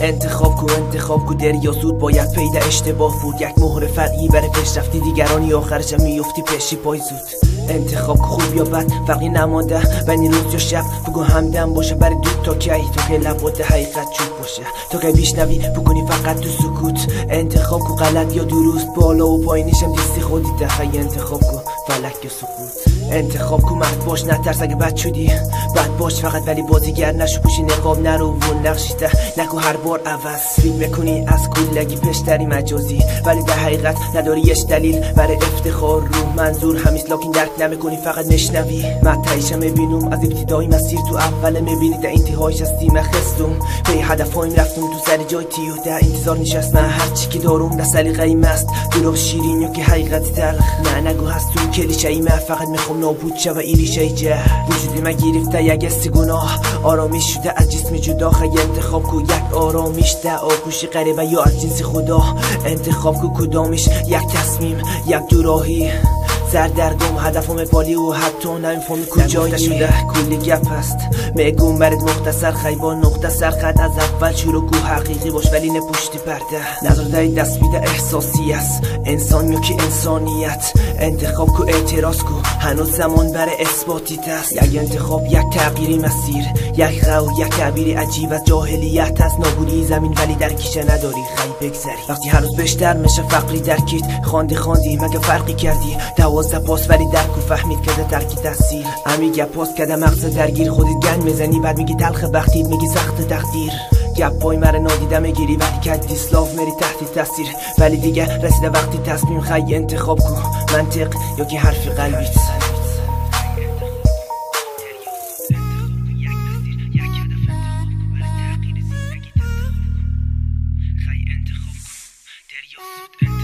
انتخاب کو انتخاب کو در یا سود باید پیدا اشتباه بود. یک مهر فرعی برای رفتی دیگرانی آخرش میفتی پیشی پای زود. انتخاب خوب یا بد فرقی نمانده. بین روز یا شب بگو همدم باشه. برای دو تا کی تو که لبات حقیقت چوب باشه. تو که بیشنوی بکنی فقط تو سکوت. انتخاب کو غلط یا درست بالا و پایینشم دیستی خودی دخی انتخاب کو. فلک سکوت. انتخاب کو مرد باش نترس اگه بد شدی. بد باش فقط ولی بازیگر نشو پوشی نقاب نرو و نقشیده. نکو هر بار عوض. فیلم می‌کنی از کلگی پشتری مجازی. ولی در حقیقت نداری یش دلیل. برای افتخار رو منظور. همیست لاکین درک نمی‌کنی فقط نشنوی. متعیش می‌بینم از ابتدای مسیر تو اول می‌بینی. در انتهایش از تیم خستم. به هدف هایم رفتم تو سر جای تیو. در انتظار نشستم هر چی که دارم در سلیقه مست دروغ شیرین یا که حقیقت تلخ. نه نگو هستم کلیشه ای من فقط می‌خوام نابود شوه ای ریشه جه وجودی من گرفته یک گناه. آرامیش شده از جسم جدا خیلی انتخاب کو یک آرامیش ده آگوشی غریبه یا از جنس خدا. انتخاب کو کدامش؟ یک تصمیم یک دوراهی سردرگم هدفم پالی و حتی نمی‌فهمی کجایی شده. کلی گپ هست. میگم برد مختصر خیبان نقطه سر خط از اول شروع کو حقیقی باش ولی نه پشت پرده. نظر دای دست بیده احساسی است. انسان یا که انسانیت. انتخاب کو اعتراض کو. هنوز زمان برای اثباتیت است یک انتخاب یک تغییری مسیر. یک غو یک تعبیر عجیب از جاهلیت از نابودی زمین ولی در کیشه نداری. خی بگذری. وقتی هنوز بیشتر میشه فقری درکیت خواندی خواندی مگه فرقی کردی؟ باز پاس ولی درک و فهمید که ترکی تحصیل. امی گپاس کده مغز درگیر خودی گنگ می‌زنی. بعد میگی تلخ بختی میگی سخت تقدیر. پای مرد نادیده می‌گیری وقتی که دیسلاف میری تحت تاثیر. ولی دیگه رسیده وقتی تصمیم خی انتخاب کن منطق یا که حرف قلبیت. Your